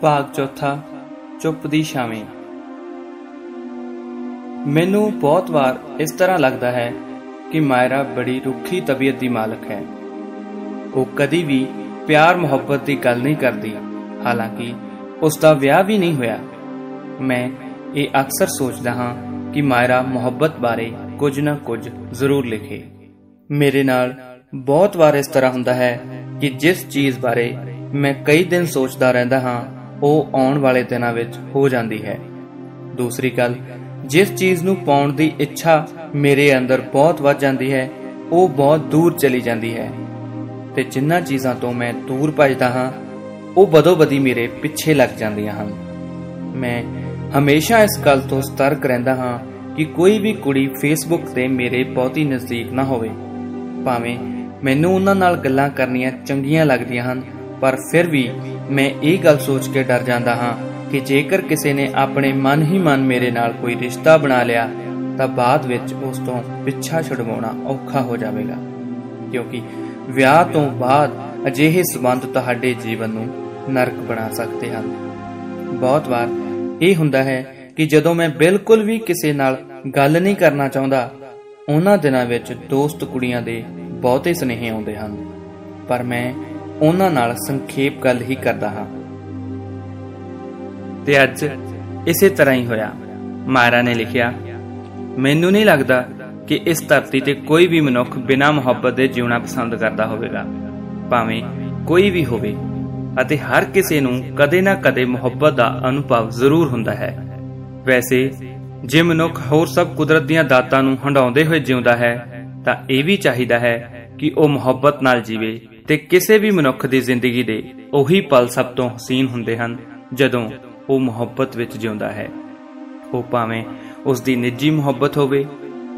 ਭਾਗ ਚੌਥਾ, ਚੁੱਪ ਦੀ ਛਾਵੇਂ। ਮੈਨੂੰ ਬਹੁਤ ਵਾਰ ਇਸ ਤਰ੍ਹਾਂ ਲੱਗਦਾ ਹੈ ਕਿ ਮਾਇਰਾ ਬੜੀ ਰੁੱਖੀ ਤਬੀਅਤ ਦੀ ਮਾਲਕ ਹੈ। ਉਹ ਕਦੀ ਵੀ ਪਿਆਰ ਮੁਹੱਬਤ ਦੀ ਗੱਲ ਨਹੀਂ ਕਰਦੀ। ਹਾਲਾਂਕਿ ਉਸ ਦਾ ਵਿਆਹ ਵੀ ਨਹੀਂ ਹੋਇਆ। ਮੈਂ ਇਹ ਅਕਸਰ ਸੋਚਦਾ ਹਾਂ ਕਿ ਮਾਇਰਾ ਮੁਹੱਬਤ ਬਾਰੇ ਕੁਝ ਨਾ ਕੁਝ ਜ਼ਰੂਰ ਲਿਖੇ। ਮੇਰੇ ਨਾਲ ਬਹੁਤ ਵਾਰ ਇਸ ਤਰ੍ਹਾਂ ਹੁੰਦਾ ਹੈ ਕਿ ਜਿਸ ਚੀਜ਼ ਬਾਰੇ ਮੈਂ ਕਈ ਦਿਨ ਸੋਚਦਾ ਰਹਿੰਦਾ ਹਾਂ ਉਹ ਆਉਣ ਵਾਲੇ ਦਿਨਾਂ ਵਿੱਚ ਹੋ ਜਾਂਦੀ ਹੈ। ਦੂਸਰੀ ਗੱਲ, ਜਿਸ ਚੀਜ਼ ਨੂੰ ਪਾਉਣ ਦੀ ਇੱਛਾ ਮੇਰੇ ਅੰਦਰ ਬਹੁਤ ਵੱਧ ਜਾਂਦੀ ਹੈ, ਉਹ ਬਹੁਤ ਦੂਰ ਚਲੀ ਜਾਂਦੀ ਹੈ। ਤੇ ਜਿੰਨਾਂ ਚੀਜ਼ਾਂ ਤੋਂ ਮੈਂ ਦੂਰ ਭੱਜਦਾ ਹਾਂ, ਉਹ ਬਦੋ ਬਦੀ ਮੇਰੇ ਪਿੱਛੇ ਲੱਗ ਜਾਂਦੀਆਂ ਹਨ। ਮੈਂ ਹਮੇਸ਼ਾ ਇਸ ਗੱਲ ਤੋਂ ਸਤਰਕ ਰਹਿੰਦਾ ਹਾਂ ਕਿ ਕੋਈ ਵੀ ਕੁੜੀ ਫੇਸਬੁੱਕ ਤੇ ਮੇਰੇ ਬਹੁਤੀ ਨਜ਼ਦੀਕ ਨਾ ਹੋਵੇ। ਭਾਵੇਂ ਮੈਨੂੰ ਉਹਨਾਂ ਨਾਲ ਗੱਲਾਂ ਕਰਨੀਆਂ ਚੰਗੀਆਂ ਲੱਗਦੀਆਂ ਹਨ, ਪਰ ਫਿਰ ਵੀ ਮੈਂ ਇਹ ਗੱਲ ਸੋਚ ਕੇ ਡਰ ਜਾਂਦਾ ਹਾਂ ਕਿ ਜੇਕਰ ਕਿਸੇ ਨੇ ਆਪਣੇ ਮਨ ਹੀ ਮਨ ਮੇਰੇ ਨਾਲ ਕੋਈ ਰਿਸ਼ਤਾ ਬਣਾ ਲਿਆ, ਤਾਂ ਬਾਅਦ ਵਿੱਚ ਉਸ ਤੋਂ ਪਿੱਛਾ ਛੁਡਵਾਉਣਾ ਔਖਾ ਹੋ ਜਾਵੇਗਾ। ਕਿਉਂਕਿ ਵਿਆਹ ਤੋਂ ਬਾਅਦ ਅਜਿਹੇ ਸਬੰਧ ਤੁਹਾਡੇ ਜੀਵਨ ਨੂੰ ਨਰਕ ਬਣਾ ਸਕਦੇ ਹਨ। ਬਹੁਤ ਵਾਰ ਇਹ ਹੁੰਦਾ ਹੈ ਕਿ ਜਦੋਂ ਮੈਂ ਬਿਲਕੁਲ ਵੀ ਕਿਸੇ ਨਾਲ ਗੱਲ ਨਹੀਂ ਕਰਨਾ ਚਾਹੁੰਦਾ, ਉਹਨਾਂ ਦਿਨਾਂ ਵਿੱਚ ਦੋਸਤ ਕੁੜੀਆਂ ਦੇ ਬਹੁਤੇ ਸੁਨੇਹੇ ਆਉਂਦੇ ਹਨ। ਪਰ ਮੈਂ ਉਹਨਾਂ ਨਾਲ ਸੰਖੇਪ ਗੱਲ ਹੀ ਕਰਦਾ ਹਾਂ। ਤੇ ਅੱਜ ਇਸੇ ਤਰ੍ਹਾਂ ਹੀ ਹੋਇਆ। ਮਾਇਰਾ ਨੇ ਲਿਖਿਆ, ਮੈਨੂੰ ਨਹੀਂ ਲੱਗਦਾ ਕਿ ਇਸ ਧਰਤੀ ਤੇ ਕੋਈ ਵੀ ਮਨੁੱਖ ਬਿਨਾਂ ਮੁਹੱਬਤ ਦੇ ਜਿਉਣਾ ਪਸੰਦ ਕਰਦਾ ਹੋਵੇਗਾ। ਭਾਵੇਂ ਕੋਈ ਵੀ ਹੋਵੇ, ਅਤੇ ਹਰ ਕਿਸੇ ਨੂੰ ਕਦੇ ਨਾ ਕਦੇ ਮੁਹੱਬਤ ਦਾ ਅਨੁਭਵ ਜ਼ਰੂਰ ਹੁੰਦਾ ਹੈ। ਵੈਸੇ, ਜੇ ਮਨੁੱਖ ਹੋਰ ਸਭ ਕੁਦਰਤ ਦੀਆਂ ਦਾਤਾਂ ਨੂੰ ਹੰਡਾਉਂਦੇ ਹੋਏ ਜਿਉਂਦਾ ਹੈ, ਤਾਂ ਇਹ ਵੀ ਚਾਹੀਦਾ ਹੈ ਕਿ ਉਹ ਮੁਹੱਬਤ ਨਾਲ ਜੀਵੇ। ਤੇ ਕਿਸੇ ਵੀ ਮਨੁੱਖ ਦੀ ਜ਼ਿੰਦਗੀ ਦੇ ਉਹੀ ਪਲ ਸਭ ਤੋਂ ਹਸੀਨ ਹੁੰਦੇ ਹਨ, ਜਦੋਂ ਉਹ ਮੁਹੱਬਤ ਵਿੱਚ ਜਿਉਂਦਾ ਹੈ। ਉਹ ਭਾਵੇਂ ਉਸ ਦੀ ਨਿੱਜੀ ਮੁਹੱਬਤ ਹੋਵੇ,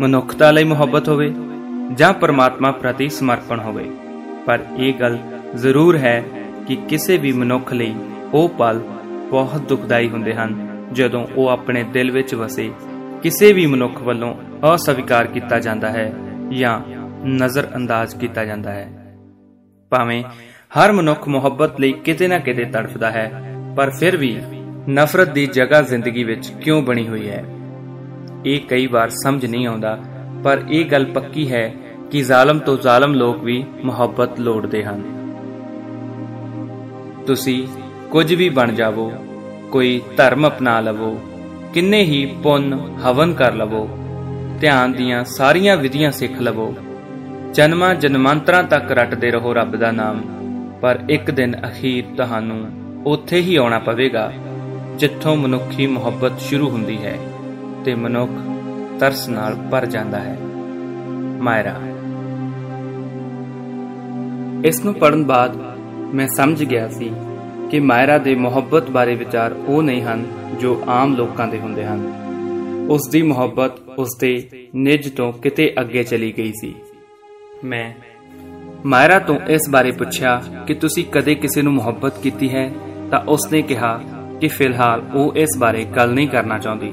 ਮਨੁੱਖਤਾ ਲਈ ਮੁਹੱਬਤ ਹੋਵੇ, ਜਾਂ ਪਰਮਾਤਮਾ ਪ੍ਰਤੀ ਸਮਰਪਣ ਹੋਵੇ। ਪਰ ਇਹ ਗੱਲ ਜ਼ਰੂਰ ਹੈ ਕਿ ਕਿਸੇ ਵੀ ਮਨੁੱਖ ਲਈ ਉਹ ਪਲ ਬਹੁਤ ਦੁਖਦਾਈ ਹੁੰਦੇ ਹਨ, ਜਦੋਂ ਉਹ ਆਪਣੇ ਦਿਲ ਵਿੱਚ ਵਸੇ, ਕਿਸੇ ਵੀ ਮਨੁੱਖ ਵੱਲੋਂ ਅਸਵੀਕਾਰ ਕੀਤਾ ਜਾਂਦਾ ਹੈ ਜਾਂ ਨਜ਼ਰ ਅੰਦਾਜ਼ ਕੀਤਾ ਜਾਂਦਾ ਹੈ। ਭਾਵੇਂ ਹਰ ਮਨੁੱਖ ਮੁਹੱਬਤ ਲਈ ਕਿਤੇ ਨਾ ਕਿਤੇ ਤੜਫਦਾ ਹੈ, ਪਰ ਫਿਰ ਵੀ ਨਫ਼ਰਤ ਦੀ ਜਗ੍ਹਾ ਜ਼ਿੰਦਗੀ ਵਿੱਚ ਕਿਉਂ ਬਣੀ ਹੋਈ ਹੈ? ਇਹ ਕਈ ਵਾਰ ਸਮਝ ਨਹੀਂ ਆਉਂਦਾ, ਪਰ ਇਹ ਗੱਲ ਪੱਕੀ ਹੈ ਕਿ ਜ਼ਾਲਮ ਤੋਂ ਜ਼ਾਲਮ ਲੋਕ ਵੀ ਮੁਹੱਬਤ ਲੋੜਦੇ ਹਨ। ਤੁਸੀਂ ਕੁਝ ਵੀ ਬਣ ਜਾਵੋ, ਕੋਈ ਧਰਮ ਅਪਣਾ ਲਵੋ, ਕਿੰਨੇ ਹੀ ਪੁੰਨ ਹਵਨ ਕਰ ਲਵੋ, ਧਿਆਨ ਦੀਆਂ ਸਾਰੀਆਂ ਵਿਧੀਆਂ ਸਿੱਖ ਲਵੋ ਜਨਮਾਂ ਜਨਮਾਂਤਰਾਂ ਤੱਕ ਰਟਦੇ ਰਹੋ ਰੱਬ ਦਾ ਨਾਮ, ਪਰ ਇੱਕ ਦਿਨ ਅਖੀਰ ਤੁਹਾਨੂੰ ਉੱਥੇ ਹੀ ਆਉਣਾ ਪਵੇਗਾ, ਜਿੱਥੋਂ ਮਨੁੱਖੀ ਮੁਹੱਬਤ ਸ਼ੁਰੂ ਹੁੰਦੀ ਹੈ ਤੇ ਮਨੁੱਖ ਤਰਸ ਨਾਲ ਭਰ ਜਾਂਦਾ ਹੈ। ਮਾਇਰਾ। ਇਸ ਨੂੰ ਪੜਨ ਬਾਅਦ ਮੈਂ ਸਮਝ ਗਿਆ ਸੀ ਕਿ ਮਾਇਰਾ ਦੇ ਮੁਹੱਬਤ ਬਾਰੇ ਵਿਚਾਰ ਉਹ ਨਹੀਂ ਹਨ ਜੋ ਆਮ ਲੋਕਾਂ ਦੇ ਹੁੰਦੇ ਹਨ। ਉਸ ਦੀ ਮੁਹੱਬਤ ਉਸ ਦੇ ਨਿੱਜ ਤੋਂ ਕਿਤੇ ਅੱਗੇ ਚਲੀ ਗਈ ਸੀ। ਮੈਂ। ਮਾਇਰਾ ਤੋਂ ਇਸ ਬਾਰੇ ਪੁੱਛਿਆ ਕਿ ਤੁਸੀਂ ਕਦੇ ਕਿਸੇ ਨੂੰ ਮੁਹੱਬਤ ਕੀਤੀ ਹੈ? ਤਾਂ ਉਸਨੇ ਕਿਹਾ ਕਿ ਫਿਲਹਾਲ ਉਹ ਇਸ ਬਾਰੇ ਗੱਲ ਨਹੀਂ ਕਰਨਾ ਚਾਹੁੰਦੀ।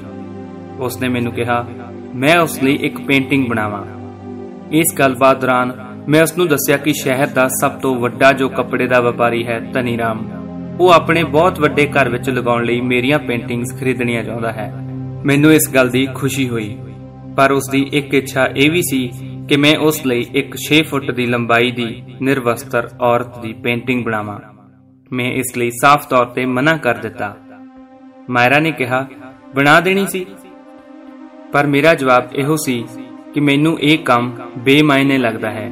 ਉਸਨੇ ਮੈਨੂੰ ਕਿਹਾ, ਮੈਂ ਉਸ ਲਈ ਇੱਕ ਪੇਂਟਿੰਗ ਬਣਾਵਾਂ। ਇਸ ਗੱਲਬਾਤ ਦੌਰਾਨ ਮੈਂ ਉਸ ਨੂੰ ਦੱਸਿਆ ਕਿ ਸ਼ਹਿਰ ਦਾ ਸਭ ਤੋਂ ਵੱਡਾ ਜੋ ਕੱਪੜੇ ਦਾ ਵਪਾਰੀ ਹੈ ਤਨੀਰਾਮ ਉਹ ਆਪਣੇ ਬਹੁਤ ਵੱਡੇ ਘਰ ਵਿੱਚ ਲਗਾਉਣ ਲਈ ਮੇਰੀਆਂ ਪੇਂਟਿੰਗਸ ਖਰੀਦਣੀਆਂ ਚਾਹੁੰਦਾ ਹੈ। ਮੈਨੂੰ ਇਸ ਗੱਲ ਦੀ ਖੁਸ਼ੀ ਹੋਈ, ਪਰ ਉਸ ਦੀ ਇੱਕ ਇੱਛਾ ਇਹ ਵੀ ਸੀ ਕਿ ਮੈਂ ਉਸ ਲਈ ਇੱਕ 6 ਫੁੱਟ ਦੀ ਲੰਬਾਈ ਦੀ ਨਿਰਵਸਤਰ ਔਰਤ ਦੀ ਪੇਂਟਿੰਗ ਬਣਾਵਾਂ। ਮੈਂ ਇਸ ਲਈ ਸਾਫ਼ ਤੌਰ ਤੇ ਮਨਾ ਕਰ ਦਿੱਤਾ। ਮਾਇਰਾ ਨੇ ਕਿਹਾ, ਬਣਾ ਦੇਣੀ ਸੀ? ਪਰ ਮੇਰਾ ਜਵਾਬ ਇਹੋ ਸੀ ਕਿ ਮੈਨੂੰ ਇਹ ਕੰਮ ਬੇਮਾਇਨੇ ਲੱਗਦਾ ਹੈ।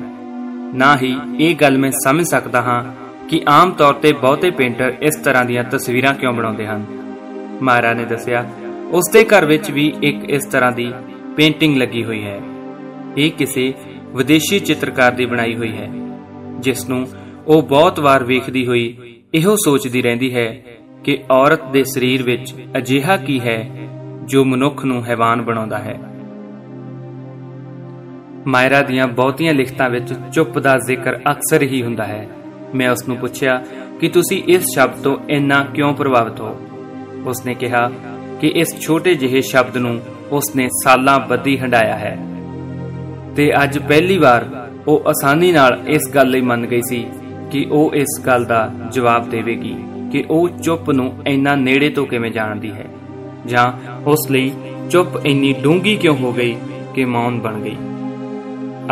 ਨਾ ਹੀ ਇਹ ਗੱਲ ਮੈਂ ਸਮਝ ਸਕਦਾ ਹਾਂ ਕਿ ਆਮ ਤੌਰ ਤੇ ਬਹੁਤੇ ਪੇਂਟਰ ਇਸ ਤਰ੍ਹਾਂ ਦੀਆਂ ਤਸਵੀਰਾਂ ਕਿਉਂ ਬਣਾਉਂਦੇ ਹਨ। ਮਾਇਰਾ ਨੇ ਦੱਸਿਆ ਉਸ ਦੇ ਘਰ ਵਿੱਚ ਵੀ ਇੱਕ ਇਸ ਤਰ੍ਹਾਂ ਦੀ ਪੇਂਟਿੰਗ ਲੱਗੀ ਹੋਈ ਹੈ। ਇਹ ਕਿਸੇ ਵਿਦੇਸ਼ੀ ਚਿੱਤਰਕਾਰ ਦੀ ਬਣਾਈ ਹੋਈ ਹੈ, ਜਿਸ ਨੂੰ ਉਹ ਬਹੁਤ ਵਾਰ ਵੇਖਦੀ ਹੋਈ ਇਹੋ ਸੋਚਦੀ ਰਹਿੰਦੀ ਹੈ ਕਿ ਔਰਤ ਦੇ ਸਰੀਰ ਵਿੱਚ ਅਜਿਹਾ ਕੀ ਹੈ ਜੋ ਮਨੁੱਖ ਨੂੰ ਹੈਵਾਨ ਬਣਾਉਂਦਾ ਹੈ। ਮਾਇਰਾ ਦੀਆਂ ਬਹੁਤੀਆਂ ਲਿਖਤਾਂ ਵਿੱਚ ਚੁੱਪ ਦਾ ਜ਼ਿਕਰ ਅਕਸਰ ਹੀ ਹੁੰਦਾ ਹੈ। ਮੈਂ ਉਸ ਨੂੰ ਪੁੱਛਿਆ ਕਿ ਤੁਸੀਂ ਇਸ ਸ਼ਬਦ ਤੋਂ ਇੰਨਾ ਕਿਉਂ ਪ੍ਰਭਾਵਿਤ ਹੋ? ਉਸਨੇ ਕਿਹਾ ਕਿ ਇਸ ਛੋਟੇ ਜਿਹੇ ਸ਼ਬਦ ਨੂੰ ਉਸਨੇ ਸਾਲਾਂ ਬੱਧੀ ਹੰਡਾਇਆ ਹੈ। ਤੇ ਅੱਜ ਪਹਿਲੀ ਵਾਰ ਉਹ ਆਸਾਨੀ ਨਾਲ ਇਸ ਗੱਲ ਲਈ ਮੰਨ ਗਈ ਸੀ ਕਿ ਉਹ ਇਸ ਗੱਲ ਦਾ ਜਵਾਬ ਦੇਵੇਗੀ ਕਿ ਉਹ ਚੁੱਪ ਨੂੰ ਇੰਨਾ ਨੇੜੇ ਤੋਂ ਕਿਵੇਂ ਜਾਣਦੀ ਹੈ, ਜਾਂ ਉਸ ਲਈ ਚੁੱਪ ਇੰਨੀ ਡੂੰਗੀ ਕਿਉਂ ਹੋ ਗਈ ਕਿ ਮੌਨ ਬਣ ਗਈ।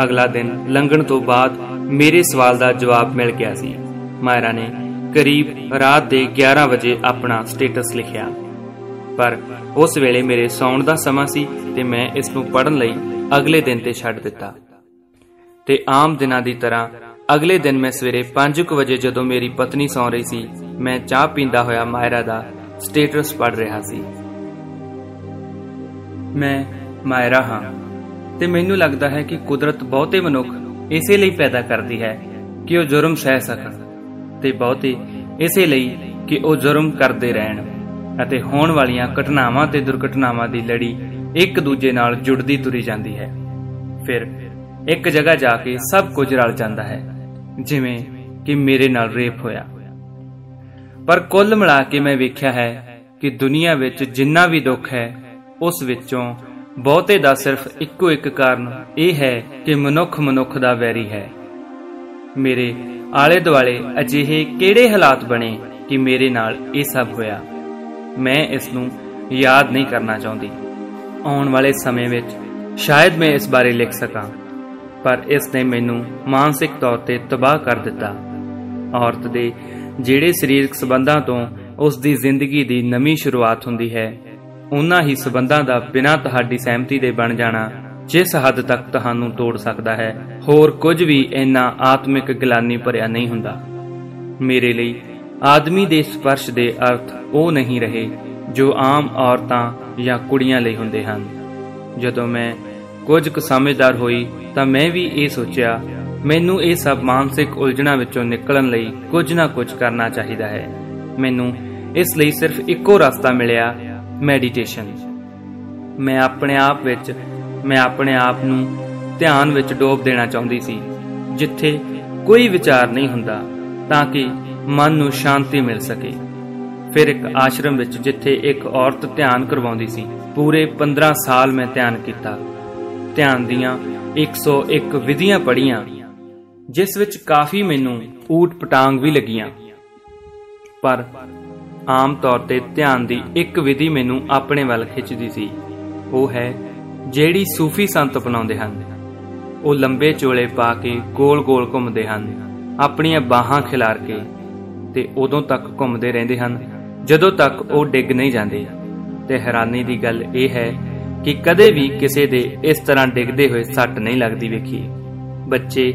ਅਗਲਾ ਦਿਨ ਲੰਘਣ ਤੋਂ ਬਾਅਦ ਮੇਰੇ ਸਵਾਲ ਦਾ ਜਵਾਬ ਮਿਲ ਗਿਆ ਸੀ। ਮਾਇਰਾ ਨੇ ਕਰੀਬ ਰਾਤ ਦੇ 11 ਵਜੇ ਆਪਣਾ ਸਟੇਟਸ ਲਿਖਿਆ। ਪਰ ਉਸ ਵੇਲੇ ਮੇਰੇ ਸੌਣ ਦਾ ਸਮਾਂ ਸੀ ਤੇ ਮੈਂ ਇਸ ਨੂੰ ਪੜਨ ਲਈ ਅਗਲੇ ਦਿਨ ਤੇ ਛੱਡ ਦਿੱਤਾ। ਤੇ ਆਮ ਦਿਨਾਂ ਦੀ ਤਰ੍ਹਾਂ ਅਗਲੇ ਦਿਨ ਮੈਂ ਸਵੇਰੇ 5:00 ਵਜੇ ਜਦੋਂ ਮੇਰੀ ਪਤਨੀ ਸੌਂ ਰਹੀ ਸੀ, ਮੈਂ ਚਾਹ ਪੀਂਦਾ ਹੋਇਆ ਮਾਇਰਾ ਦਾ ਸਟੇਟਸ ਪੜ ਰਿਹਾ ਸੀ। ਮੈਂ ਮਾਇਰਾ ਹਾਂ ਤੇ ਮੈਨੂੰ ਲੱਗਦਾ ਹੈ ਕਿ ਕੁਦਰਤ ਬਹੁਤੇ ਮਨੁੱਖ ਇਸੇ ਲਈ ਪੈਦਾ ਕਰਦੀ ਹੈ ਕਿ ਉਹ ਜੁਰਮ ਸਹਿ ਸਕਣ ਤੇ ਬਹੁਤੇ ਇਸੇ ਲਈ ਕਿ ਉਹ ਜੁਰਮ ਕਰਦੇ ਰਹਿਣ ਅਤੇ ਹੋਣ ਵਾਲੀਆਂ ਘਟਨਾਵਾਂ ਤੇ ਦੁਰਘਟਨਾਵਾਂ ਦੀ ਲੜੀ ਇੱਕ ਦੂਜੇ ਨਾਲ ਜੁੜਦੀ ਤੁਰੀ ਜਾਂਦੀ ਹੈ। ਫਿਰ ਇੱਕ ਜਗ੍ਹਾ ਜਾ ਕੇ ਸਭ ਕੁਝ ਰਲ ਜਾਂਦਾ ਹੈ, ਜਿਵੇਂ ਕਿ ਮੇਰੇ ਨਾਲ ਰੇਪ ਹੋਇਆ। ਪਰ ਕੁੱਲ ਮਿਲਾ ਕੇ ਮੈਂ ਵੇਖਿਆ ਹੈ ਕਿ ਦੁਨੀਆ ਵਿੱਚ ਜਿੰਨਾ ਵੀ ਦੁੱਖ ਹੈ, ਉਸ ਵਿੱਚੋਂ ਬਹੁਤੇ ਦਾ ਸਿਰਫ ਇੱਕੋ ਇੱਕ ਕਾਰਨ ਇਹ ਹੈ ਕਿ ਮਨੁੱਖ ਮਨੁੱਖ ਦਾ ਵੈਰੀ ਹੈ। ਮੇਰੇ ਆਲੇ ਦੁਆਲੇ ਅਜਿਹੇ ਕਿਹੜੇ ਹਾਲਾਤ ਬਣੇ ਕਿ ਮੇਰੇ ਨਾਲ ਇਹ ਸਭ ਹੋਇਆ? ਮੈਂ ਇਸ ਨੂੰ ਯਾਦ ਨਹੀਂ ਕਰਨਾ ਚਾਹੁੰਦੀ। ਆਉਣ ਵਾਲੇ ਸਮੇਂ ਵਿੱਚ ਸ਼ਾਇਦ ਮੈਂ ਇਸ ਬਾਰੇ ਲਿਖ ਸਕਾਂ, ਪਰ ਇਸ ਨੇ ਮੈਨੂੰ ਮਾਨਸਿਕ ਤੌਰ ਤੇ ਤਬਾਹ ਕਰ ਦਿੱਤਾ। ਔਰਤ ਦੇ ਜਿਹੜੇ ਸਰੀਰਕ ਸਬੰਧਾਂ ਤੋਂ ਉਸ ਦੀ ਜ਼ਿੰਦਗੀ ਦੀ ਨਵੀਂ ਸ਼ੁਰੂਆਤ ਹੁੰਦੀ ਹੈ, ਉਹਨਾਂ ਹੀ ਸਬੰਧਾਂ ਦਾ ਬਿਨਾਂ ਤੁਹਾਡੀ ਸਹਿਮਤੀ ਦੇ ਬਣ ਜਾਣਾ ਜਿਸ ਹੱਦ ਤੱਕ ਤੁਹਾਨੂੰ ਤੋੜ ਸਕਦਾ ਹੈ, ਹੋਰ ਕੁਝ ਵੀ ਇੰਨਾ ਆਤਮਿਕ ਗਲਾਨੀ ਭਰਿਆ ਨਹੀਂ ਹੁੰਦਾ। ਮੇਰੇ ਲਈ ਆਦਮੀ ਦੇ ਸਪਰਸ਼ ਦੇ ਅਰਥ ਉਹ ਨਹੀਂ ਰਹੇ ਜੋ ਆਮ ਔਰਤਾਂ ਜਾਂ ਕੁੜੀਆਂ ਲਈ ਹੁੰਦੇ ਹਨ। ਜਦੋਂ ਮੈਂ ਕੁਝ ਕੁ ਸਮਝਦਾਰ ਹੋਈ ਤਾਂ ਮੈਂ ਵੀ ਇਹ ਸੋਚਿਆ, ਮੈਨੂੰ ਇਹ ਸਭ ਮਾਨਸਿਕ ਉਲਝਣਾਂ ਵਿੱਚੋਂ ਨਿਕਲਣ ਲਈ ਕੁਝ ਨਾ ਕੁਝ ਕਰਨਾ ਚਾਹੀਦਾ ਹੈ। ਮੈਨੂੰ ਇਸ ਲਈ ਸਿਰਫ ਇੱਕੋ ਰਸਤਾ ਮਿਲਿਆ ਮੈਡੀਟੇਸ਼ਨ ਮੈਂ ਆਪਣੇ ਆਪ ਵਿੱਚ, ਮੈਂ ਆਪਣੇ ਆਪ ਨੂੰ ਧਿਆਨ ਵਿੱਚ ਡੋਬ ਦੇਣਾ ਚਾਹੁੰਦੀ ਸੀ, ਜਿੱਥੇ ਕੋਈ ਵਿਚਾਰ ਨਹੀਂ ਹੁੰਦਾ, ਤਾਂ ਕਿ ਮਨ ਨੂੰ ਸ਼ਾਂਤੀ ਮਿਲ ਸਕੇ। ਫਿਰ ਇੱਕ ਆਸ਼ਰਮ ਵਿੱਚ ਜਿੱਥੇ ਇੱਕ ਔਰਤ ਧਿਆਨ ਕਰਵਾਉਂਦੀ ਸੀ। ਪੂਰੇ 15 ਸਾਲ ਮੈਂ ਧਿਆਨ ਕੀਤਾ। ਧਿਆਨ ਦੀਆਂ 101 ਵਿਧੀਆਂ ਪੜੀਆਂ ਜਿਸ ਵਿੱਚ ਕਾਫੀ ਮੈਨੂੰ ਊਟ ਪਟਾਂਗ ਵੀ ਲੱਗੀਆਂ। ਪਰ ਆਮ ਤੌਰ ਤੇ ਧਿਆਨ ਦੀ ਇੱਕ ਵਿਧੀ ਮੈਨੂੰ ਆਪਣੇ ਵੱਲ ਖਿੱਚਦੀ ਸੀ। ਉਹ ਹੈ ਜਿਹੜੀ ਸੂਫੀ ਸੰਤ ਅਪਣਾਉਂਦੇ ਹਨ। ਉਹ ਲੰਬੇ ਚੋਲੇ ਪਾ ਕੇ ਗੋਲ-ਗੋਲ ਘੁੰਮਦੇ ਹਨ, ਆਪਣੀਆਂ ਬਾਹਾਂ ਖਿਲਾਰ ਕੇ ਤੇ ਉਦੋਂ ਤੱਕ ਘੁੰਮਦੇ ਰਹਿੰਦੇ ਹਨ। ਜਦੋਂ ਤੱਕ ਉਹ ਡਿੱਗ ਨਹੀਂ ਜਾਂਦੇ। ਤੇ ਹੈਰਾਨੀ ਦੀ ਗੱਲ ਇਹ ਹੈ ਕਿ ਕਦੇ ਵੀ ਕਿਸੇ ਦੇ ਇਸ ਤਰ੍ਹਾਂ ਡਿੱਗਦੇ ਹੋਏ ਸੱਟ ਨਹੀਂ ਲੱਗਦੀ ਵੇਖੀ। ਬੱਚੇ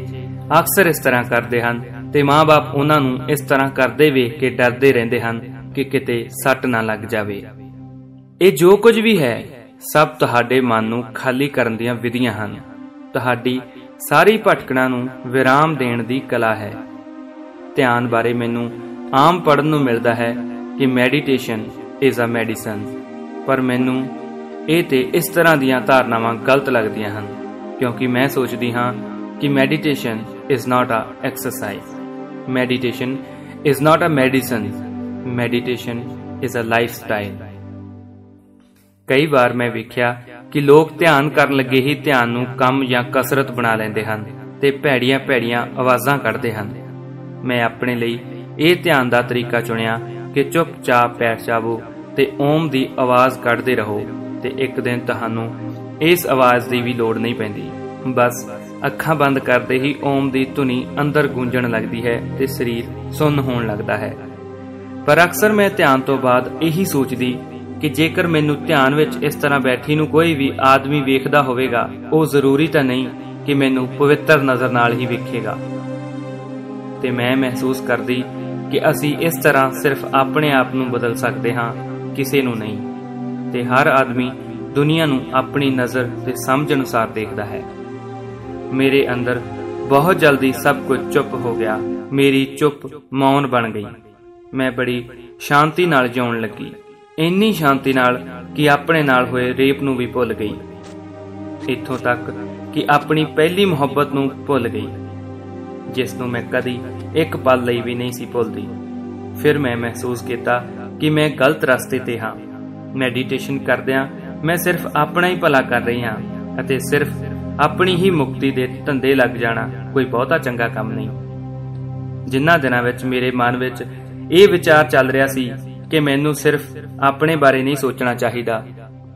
ਅਕਸਰ ਇਸ ਤਰ੍ਹਾਂ ਕਰਦੇ ਹਨ ਤੇ ਮਾਪੇ ਉਹਨਾਂ ਨੂੰ ਇਸ ਤਰ੍ਹਾਂ ਕਰਦੇ ਵੇਖ ਕੇ ਡਰਦੇ ਰਹਿੰਦੇ ਹਨ ਕਿ ਕਿਤੇ ਸੱਟ ਨਾ ਲੱਗ ਜਾਵੇ। ਇਹ ਜੋ ਕੁਝ ਵੀ ਹੈ, ਸਭ ਤੁਹਾਡੇ ਮਨ ਨੂੰ ਖਾਲੀ ਕਰਨ ਦੀਆਂ ਵਿਧੀਆਂ ਹਨ। ਤੁਹਾਡੀ ਸਾਰੀ ਭਟਕਣਾ ਨੂੰ ਵਿਰਾਮ ਦੇਣ ਦੀ ਕਲਾ ਹੈ। ਧਿਆਨ ਬਾਰੇ ਮੈਨੂੰ ਆਮ ਪੜਨ ਨੂੰ ਮਿਲਦਾ ਹੈ ਕਿ ਮੈਡੀਟੇਸ਼ਨ ਇਜ਼ ਅ ਮੈਡੀਸਨ ਪਰ ਮੈਨੂੰ ਇਹ ਤੇ ਇਸ ਤਰ੍ਹਾਂ ਦੀਆਂ ਧਾਰਨਾਵਾਂ ਗਲਤ ਲੱਗਦੀਆਂ ਹਨ, ਕਿਉਂਕਿ ਮੈਂ ਸੋਚਦੀ ਹਾਂ ਕਿ meditation is not a exercise meditation is not a medicine meditation is a lifestyle ਕਈ ਵਾਰ ਮੈਂ ਵੇਖਿਆ ਕਿ ਲੋਕ ਧਿਆਨ ਕਰਨ ਲੱਗੇ ਹੀ ਧਿਆਨ ਨੂੰ ਕੰਮ ਜਾਂ ਕਸਰਤ ਬਣਾ ਲੈਂਦੇ ਹਨ ਤੇ ਭੈੜੀਆਂ ਭੈੜੀਆਂ ਆਵਾਜ਼ਾਂ ਕੱਢਦੇ ਹਨ। ਮੈਂ ਆਪਣੇ ਲਈ ਇਹ ਧਿਆਨ ਦਾ ਤਰੀਕਾ ਚੁਣਿਆ ਕਿ ਚੁੱਪਚਾਪ ਬੈਠ ਜਾਵੋ ਤੇ ਓਮ ਦੀ ਆਵਾਜ਼ ਕੱਢਦੇ ਰਹੋ ਤੇ ਇੱਕ ਦਿਨ ਤੁਹਾਨੂੰ ਇਸ ਆਵਾਜ਼ ਦੀ ਵੀ ਲੋੜ ਨਹੀਂ ਪੈਂਦੀ। ਬਸ ਅੱਖਾਂ ਬੰਦ ਕਰਦੇ ਹੀ ਓਮ ਦੀ ਧੁਨੀ ਅੰਦਰ ਗੂੰਜਣ ਲੱਗਦੀ ਹੈ ਤੇ ਸਰੀਰ ਸੁੰਨ ਹੋਣ ਲੱਗਦਾ ਹੈ। ਪਰ ਅਕਸਰ ਮੈਂ ਧਿਆਨ ਤੋਂ ਬਾਅਦ ਇਹੀ ਸੋਚਦੀ ਕਿ ਜੇਕਰ ਮੈਨੂੰ ਧਿਆਨ ਵਿੱਚ ਇਸ ਤਰ੍ਹਾਂ ਬੈਠੀ ਨੂੰ ਕੋਈ ਵੀ ਆਦਮੀ ਵੇਖਦਾ ਹੋਵੇਗਾ, ਉਹ ਜ਼ਰੂਰੀ ਤਾਂ ਨਹੀਂ ਕਿ ਮੈਨੂੰ ਪਵਿੱਤਰ ਨਜ਼ਰ ਨਾਲ ਹੀ ਵੇਖੇਗਾ। ਤੇ ਮੈਂ ਮਹਿਸੂਸ ਕਰਦੀ ਕਿ ਅਸੀਂ ਇਸ ਤਰ੍ਹਾਂ ਸਿਰਫ ਆਪਣੇ ਆਪ ਨੂੰ ਬਦਲ ਸਕਦੇ ਹਾਂ, ਕਿਸੇ ਨੂੰ ਨਹੀਂ। ਤੇ ਹਰ ਆਦਮੀ ਦੁਨੀਆ ਨੂੰ ਆਪਣੀ ਨਜ਼ਰ ਤੇ ਸਮਝ ਅਨੁਸਾਰ ਦੇਖਦਾ ਹੈ। ਮੇਰੇ ਅੰਦਰ ਬਹੁਤ ਜਲਦੀ ਸਭ ਕੁਝ ਚੁੱਪ ਹੋ ਗਿਆ। ਮੇਰੀ ਚੁੱਪ ਮੌਨ ਬਣ ਗਈ। ਮੈਂ ਬੜੀ ਸ਼ਾਂਤੀ ਨਾਲ ਜਿਉਣ ਲੱਗੀ। ਇੰਨੀ ਸ਼ਾਂਤੀ ਨਾਲ ਕਿ ਆਪਣੇ ਨਾਲ ਹੋਏ ਰੇਪ ਨੂੰ ਵੀ ਭੁੱਲ ਗਈ। ਇੱਥੋਂ ਤੱਕ ਕਿ ਆਪਣੀ ਪਹਿਲੀ ਮੁਹੱਬਤ ਨੂੰ ਭੁੱਲ ਗਈ, ਜਿਸ ਨੂੰ ਮੈਂ ਕਦੀ ਇੱਕ ਪਲ ਲਈ ਵੀ ਨਹੀਂ ਸੀ ਭੁੱਲਦੀ। ਫਿਰ ਮੈਂ ਮਹਿਸੂਸ ਕੀਤਾ ਕਿ ਮੈਂ ਗਲਤ ਰਸਤੇ ਤੇ ਹਾਂ। ਮੈਡੀਟੇਸ਼ਨ ਕਰਦਿਆਂ ਮੈਂ ਸਿਰਫ ਆਪਣਾ ਹੀ ਭਲਾ ਕਰ ਰਹੀ ਹਾਂ ਅਤੇ ਸਿਰਫ ਆਪਣੀ ਹੀ ਮੁਕਤੀ ਦੇ ਧੰਦੇ ਲੱਗ ਜਾਣਾ ਕੋਈ ਬਹੁਤਾ ਚੰਗਾ ਕੰਮ ਨਹੀਂ। ਜਿੰਨਾ ਦਿਨਾਂ ਵਿੱਚ ਮੇਰੇ ਮਨ ਵਿੱਚ ਇਹ ਵਿਚਾਰ ਚੱਲ ਰਿਹਾ ਸੀ ਕਿ ਮੈਨੂੰ ਸਿਰਫ ਆਪਣੇ ਬਾਰੇ ਨਹੀਂ ਸੋਚਣਾ ਚਾਹੀਦਾ,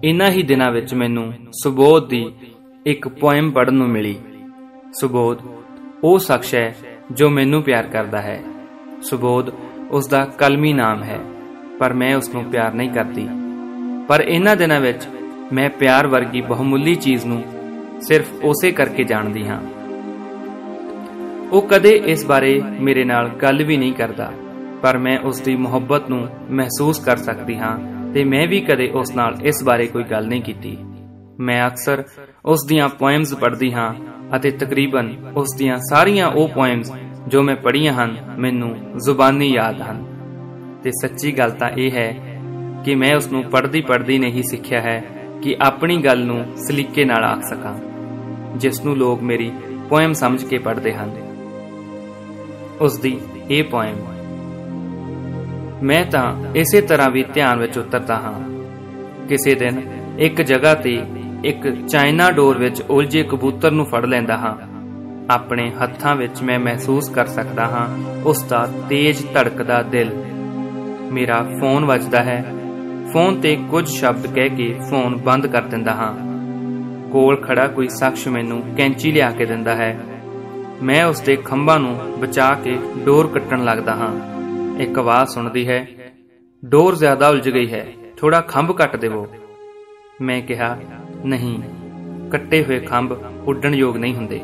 ਇਨ੍ਹਾਂ ਹੀ ਦਿਨਾਂ ਵਿੱਚ ਮੈਨੂੰ ਸੁਬੋਧ ਦੀ ਇੱਕ ਪੋਇਮ ਪੜ੍ਹਨ ਨੂੰ ਮਿਲੀ। ਸੁਬੋਧ, ਉਹ ਸ਼ਖਸ ਹੈ ਜੋ ਮੈਨੂੰ ਪਿਆਰ ਕਰਦਾ ਹੈ। ਸੁਬੋਧ ਉਸ ਦਾ ਕਲਮੀ ਨਾਮ ਹੈ, ਪਰ ਮੈਂ ਉਸ ਨੂੰ ਪਿਆਰ ਨਹੀਂ ਕਰਦੀ। ਪਰ ਇਹਨਾਂ ਦਿਨਾਂ ਵਿੱਚ ਮੈਂ ਪਿਆਰ ਵਰਗੀ ਬਹੁਮੁੱਲੀ ਚੀਜ਼ ਨੂੰ ਸਿਰਫ ਉਸੇ ਕਰਕੇ ਜਾਣਦੀ ਹਾਂ। ਉਹ ਕਦੇ ਇਸ ਬਾਰੇ ਮੇਰੇ ਨਾਲ ਗੱਲ ਵੀ ਨਹੀਂ ਕਰਦਾ, ਪਰ ਮੈਂ ਉਸ ਦੀ ਮੁਹੱਬਤ ਨੂੰ ਮਹਿਸੂਸ ਕਰ ਸਕਦੀ ਹਾਂ ਤੇ ਮੈਂ ਵੀ ਕਦੇ ਉਸ ਨਾਲ ਇਸ ਬਾਰੇ ਕੋਈ ਗੱਲ ਨਹੀਂ ਕੀਤੀ। ਮੈਂ ਅਕਸਰ ਉਸ ਦੀਆਂ ਪੋਇਮਸ ਪੜ੍ਹਦੀ ਹਾਂ ਅਤੇ ਤਕਰੀਬਨ ਉਸ ਦੀਆਂ ਸਾਰੀਆਂ ਉਹ ਪੋਇਮਸ ਜੋ ਮੈਂ ਪੜ੍ਹੀਆਂ ਹਨ, ਮੈਨੂੰ ਜ਼ੁਬਾਨੀ ਯਾਦ ਹਨ। ਤੇ ਸੱਚੀ ਗੱਲ ਤਾਂ ਇਹ ਹੈ ਕਿ ਮੈਂ ਉਸ ਨੂੰ ਪੜ੍ਹਦੀ ਪੜ੍ਹਦੀ ਨਹੀਂ ਸਿੱਖਿਆ ਹੈ ਕਿ ਆਪਣੀ ਗੱਲ ਨੂੰ ਸਲੀਕੇ ਨਾਲ ਆਖ ਸਕਾਂ, ਜਿਸ ਨੂੰ ਲੋਕ ਮੇਰੀ ਪੋਇਮ ਸਮਝ ਕੇ ਪੜ੍ਹਦੇ ਹਨ। ਉਸ ਦੀ ਇਹ ਪੋਇਮ ਮੈਂ ਤਾਂ ਇਸੇ ਤਰ੍ਹਾਂ ਵੀ ਧਿਆਨ ਵਿੱਚ ਉਤਰਦਾ ਹਾਂ। ਕਿਸੇ ਦਿਨ ਇੱਕ ਜਗ੍ਹਾ ਤੇ ਇੱਕ ਚਾਈਨਾ ਡੋਰ ਵਿੱਚ ਉਲਝੇ ਕਬੂਤਰ ਨੂੰ ਫੜ ਲੈਂਦਾ ਹਾਂ। ਆਪਣੇ ਹੱਥਾਂ ਵਿੱਚ ਮੈਂ ਮਹਿਸੂਸ ਕਰ ਸਕਦਾ ਹਾਂ, ਉਸ ਦਾ ਤੇਜ਼ ਧੜਕਦਾ ਦਿਲ। ਮੇਰਾ ਫੋਨ ਵੱਜਦਾ ਹੈ। ਫੋਨ ਤੇ ਕੁਝ ਸ਼ਬਦ ਕਹਿ ਕੇ ਫੋਨ ਬੰਦ ਕਰ ਦਿੰਦਾ ਹਾਂ। ਕੋਲ ਖੜਾ ਕੋਈ ਸ਼ਖਸ ਮੈਨੂੰ ਕੈਂਚੀ ਲਿਆ ਕੇ ਦਿੰਦਾ ਹੈ। ਮੈਂ ਉਸ ਦੇ ਖੰਭਾਂ ਨੂੰ ਬਚਾ ਕੇ ਡੋਰ ਕੱਟਣ ਲੱਗਦਾ ਹਾਂ। ਇੱਕ ਆਵਾਜ਼ ਸੁਣਦੀ ਹੈ, ਡੋਰ ਜ਼ਿਆਦਾ ਉਲਝ ਗਈ ਹੈ ਥੋੜਾ ਖੰਭ ਕੱਟ ਦੇਵੋ। ਮੈਂ ਕਿਹਾ ਨਹੀਂ। ਕੱਟੇ ਹੋਏ ਖੰਭ ਉੱਡਣ ਯੋਗ ਨਹੀਂ ਹੁੰਦੇ।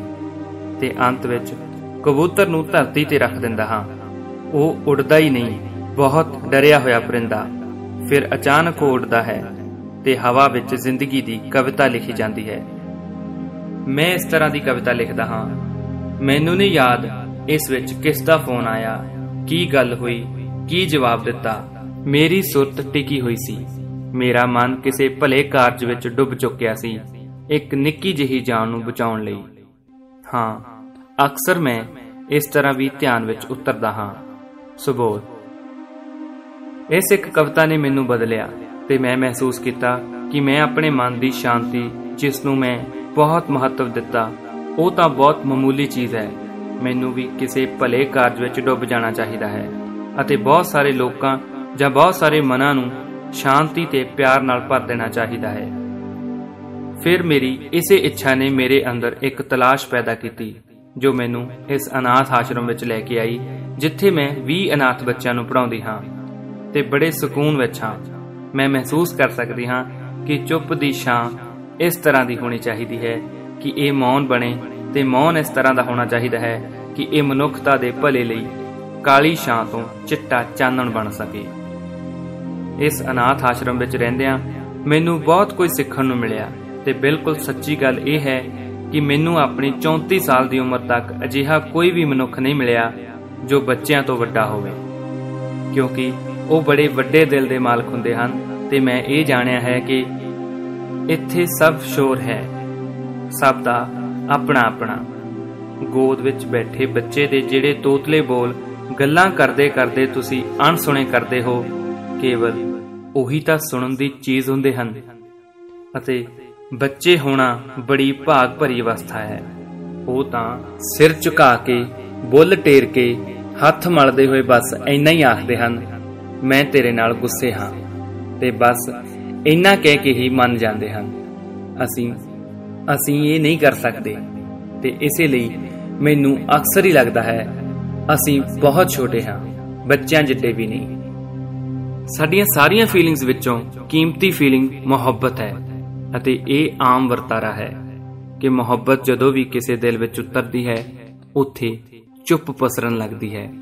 ਤੇ ਅੰਤ ਵਿੱਚ ਕਬੂਤਰ ਨੂੰ ਧਰਤੀ ਤੇ ਰੱਖ ਦਿੰਦਾ ਹਾਂ। ਉਹ ਉੱਡਦਾ ਹੀ ਨਹੀਂ। ਬਹੁਤ ਡਰਿਆ ਹੋਇਆ ਪਰਿੰਦਾ। ਫਿਰ ਅਚਾਨਕ ਉਹ ਉੱਡਦਾ ਹੈ ਤੇ ਹਵਾ ਵਿੱਚ ਜ਼ਿੰਦਗੀ ਦੀ ਕਵਿਤਾ ਲਿਖੀ ਜਾਂਦੀ ਹੈ। ਮੈਂ ਇਸ ਤਰ੍ਹਾਂ ਦੀ ਕਵਿਤਾ ਲਿਖਦਾ ਹਾਂ। ਮੈਨੂੰ ਨਹੀਂ ਯਾਦ ਇਸ ਵਿੱਚ ਕਿਸ ਦਾ ਫੋਨ ਆਇਆ, ਕੀ ਗੱਲ ਹੋਈ, ਕੀ ਜਵਾਬ ਦਿੱਤਾ। ਮੇਰੀ ਸੁਰਤ ਟਿਕੀ ਹੋਈ ਸੀ। ਮੇਰਾ ਮਨ ਕਿਸੇ ਭਲੇ ਕਾਰਜ ਵਿੱਚ ਡੁੱਬ ਚੁੱਕਿਆ ਸੀ। ਇੱਕ ਨਿੱਕੀ ਜਿਹੀ ਜਾਨ ਨੂੰ ਬਚਾਉਣ ਲਈ। ਹਾਂ, ਅਕਸਰ ਮੈਂ ਇਸ ਤਰ੍ਹਾਂ ਵੀ ਧਿਆਨ ਵਿੱਚ ਉਤਰਦਾ ਹਾਂ। ਸੁਬੋਧ। ਇਸ ਇੱਕ ਕਵਿਤਾ ਨੇ ਮੈਨੂੰ ਬਦਲਿਆ ਤੇ ਮੈਂ ਮਹਿਸੂਸ ਕੀਤਾ ਕਿ ਮੈਂ ਆਪਣੇ ਮਨ ਦੀ ਸ਼ਾਂਤੀ, ਜਿਸ ਨੂੰ ਮੈਂ ਬਹੁਤ ਮਹੱਤਵ ਦਿੱਤਾ, ਉਹ ਤਾਂ ਬਹੁਤ ਮਾਮੂਲੀ ਚੀਜ਼ ਹੈ। ਮੈਨੂੰ ਵੀ ਕਿਸੇ ਭਲੇ ਕਾਰਜ ਵਿੱਚ ਡੁੱਬ ਜਾਣਾ ਚਾਹੀਦਾ ਹੈ ਅਤੇ ਬਹੁਤ ਸਾਰੇ ਲੋਕਾਂ ਜਾਂ ਬਹੁਤ ਸਾਰੇ ਮਨਾਂ ਨੂੰ ਸ਼ਾਂਤੀ ਤੇ ਪਿਆਰ ਨਾਲ ਭਰ ਦੇਣਾ ਚਾਹੀਦਾ ਹੈ। ਫਿਰ ਮੇਰੀ ਇਸੇ ਇੱਛਾ ਨੇ ਮੇਰੇ ਅੰਦਰ ਇੱਕ ਤਲਾਸ਼ ਪੈਦਾ ਕੀਤੀ, ਜੋ ਮੈਨੂੰ ਇਸ ਅਨਾਥ ਆਸ਼ਰਮ ਵਿੱਚ ਲੈ ਕੇ ਆਈ, ਜਿੱਥੇ ਮੈਂ 20 ਅਨਾਥ ਬੱਚਿਆਂ ਨੂੰ ਪੜਾਉਂਦੀ ਹਾਂ ਤੇ ਬੜੇ ਸਕੂਨ ਵਿੱਚ ਹਾਂ। ਮੈਂ ਮਹਿਸੂਸ ਕਰ ਸਕਦੀ ਹਾਂ ਕਿ ਚੁੱਪ ਦੀ ਛਾਂ ਇਸ ਤਰ੍ਹਾਂ ਦੀ ਹੋਣੀ ਚਾਹੀਦੀ ਹੈ ਕਿ ਇਹ ਮੌਨ ਬਣੇ ਤੇ ਮੌਨ ਇਸ ਤਰ੍ਹਾਂ ਦਾ ਹੋਣਾ ਚਾਹੀਦਾ ਹੈ ਕਿ ਇਹ ਮਨੁੱਖਤਾ ਦੇ ਭਲੇ ਲਈ ਕਾਲੀ ਛਾਂ ਤੋਂ ਚਿੱਟਾ ਚਾਨਣ ਬਣ ਸਕੇ। ਇਸ ਅਨਾਥ ਆਸ਼ਰਮ ਵਿੱਚ ਰਹਿੰਦਿਆਂ ਮੈਨੂੰ ਬਹੁਤ ਕੁਝ ਸਿੱਖਣ ਨੂੰ ਮਿਲਿਆ ਤੇ ਬਿਲਕੁਲ ਸੱਚੀ ਗੱਲ ਇਹ ਹੈ ਕਿ ਮੈਨੂੰ ਆਪਣੀ 34 ਸਾਲ ਦੀ ਉਮਰ ਤੱਕ ਅਜਿਹਾ ਕੋਈ ਵੀ ਮਨੁੱਖ ਨਹੀਂ ਮਿਲਿਆ ਜੋ ਬੱਚਿਆਂ ਤੋਂ ਵੱਡਾ ਹੋਵੇ। ਕਿਉਂਕਿ ਉਹ ਬੜੇ ਵੱਡੇ ਦਿਲ ਦੇ ਮਾਲਕ ਹੁੰਦੇ ਹਨ ਤੇ ਮੈਂ ਇਹ ਜਾਣਿਆ ਹੈ ਕਿ ਇੱਥੇ ਸਭ ਸ਼ੋਰ ਹੈ, ਸਭ ਦਾ ਆਪਣਾ ਆਪਣਾ। ਗੋਦ ਵਿੱਚ ਬੈਠੇ ਬੱਚੇ ਦੇ ਜਿਹੜੇ ਤੋਤਲੇ ਬੋਲ ਗੱਲਾਂ ਕਰਦੇ ਕਰਦੇ ਤੁਸੀਂ ਅਣਸੁਣੇ ਕਰਦੇ ਹੋ, ਕੇਵਲ ਉਹੀ ਤਾਂ ਸੁਣਨ ਦੀ ਚੀਜ਼ ਹੁੰਦੇ ਹਨ। ਅਤੇ ਬੱਚੇ ਹੋਣਾ ਬੜੀ ਭਾਗ ਭਰੀ ਅਵਸਥਾ ਹੈ। ਉਹ ਤਾਂ ਸਿਰ ਝੁਕਾ ਕੇ, ਬੁੱਲ ਟੇਰ ਕੇ, ਹੱਥ ਮਲਦੇ ਹੋਏ ਬਸ ਇੰਨਾ ਹੀ ਆਖਦੇ ਹਨ, ਮੈਂ ਤੇਰੇ ਨਾਲ ਗੁੱਸੇ ਹਾਂ। ਤੇ ਬਸ ਇੰਨਾ ਕਹਿ ਕੇ ਹੀ ਮੰਨ ਜਾਂਦੇ ਹਨ। ਅਸੀਂ ਅਸੀਂ ਇਹ ਨਹੀਂ ਕਰ ਸਕਦੇ। ਤੇ ਇਸੇ ਲਈ ਮੈਨੂੰ ਅਕਸਰ ਹੀ ਲੱਗਦਾ ਹੈ, ਅਸੀਂ ਬਹੁਤ ਛੋਟੇ ਹਾਂ, ਬੱਚਿਆਂ ਜਿੱਡੇ ਵੀ ਨਹੀਂ। ਸਾਡੀਆਂ ਸਾਰੀਆਂ ਫੀਲਿੰਗਸ ਵਿੱਚੋਂ ਕੀਮਤੀ ਫੀਲਿੰਗ ਮੁਹੱਬਤ ਹੈ ਅਤੇ ਇਹ ਆਮ ਵਰਤਾਰਾ ਹੈ ਕਿ ਮੁਹੱਬਤ ਜਦੋਂ ਵੀ ਕਿਸੇ ਦਿਲ ਵਿੱਚ ਉਤਰਦੀ ਹੈ, ਉੱਥੇ ਚੁੱਪ ਪਸਰਨ ਲੱਗਦੀ ਹੈ।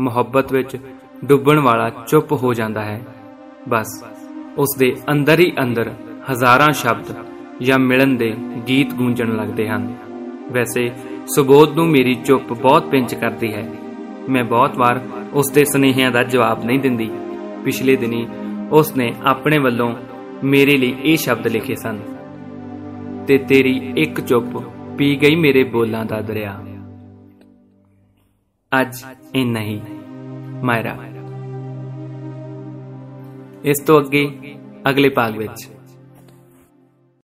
ਮੁਹੱਬਤ ਵਿੱਚ ਡੁੱਬਣ ਵਾਲਾ ਚੁੱਪ ਹੋ ਜਾਂਦਾ ਹੈ। ਬਸ ਉਸ ਦੇ ਅੰਦਰ ਹੀ ਅੰਦਰ ਹਜ਼ਾਰਾਂ ਸ਼ਬਦ ਜਾਂ ਮਿਲਣ ਦੇ ਗੀਤ ਗੂੰਜਣ ਲੱਗਦੇ ਹਨ। ਵੈਸੇ ਸੁਬੋਧ ਨੂੰ ਮੇਰੀ ਚੁੱਪ ਬਹੁਤ ਪਿੰਚ ਕਰਦੀ ਹੈ। ਮੈਂ ਬਹੁਤ ਵਾਰ ਉਸ ਦੇ ਸਨੇਹਿਆਂ ਦਾ ਜਵਾਬ ਨਹੀਂ ਦਿੰਦੀ। ਪਿਛਲੇ ਦਿਨੀ ਉਸ ਨੇ ਆਪਣੇ ਵੱਲੋਂ ਮੇਰੇ ਲਈ ਇਹ ਸ਼ਬਦ ਲਿਖੇ ਸਨ। ਤੇ ਤੇਰੀ ਇੱਕ ਚੁੱਪ ਪੀ ਗਈ ਮੇਰੇ ਬੋਲਾਂ ਦਾ ਦਰਿਆ। ਅੱਜ ਇੰਨਾ ਹੀ ਮਾਇਰਾ। ਇਸ ਤੋਂ ਅੱਗੇ ਅਗਲੇ ਭਾਗ ਵਿੱਚ।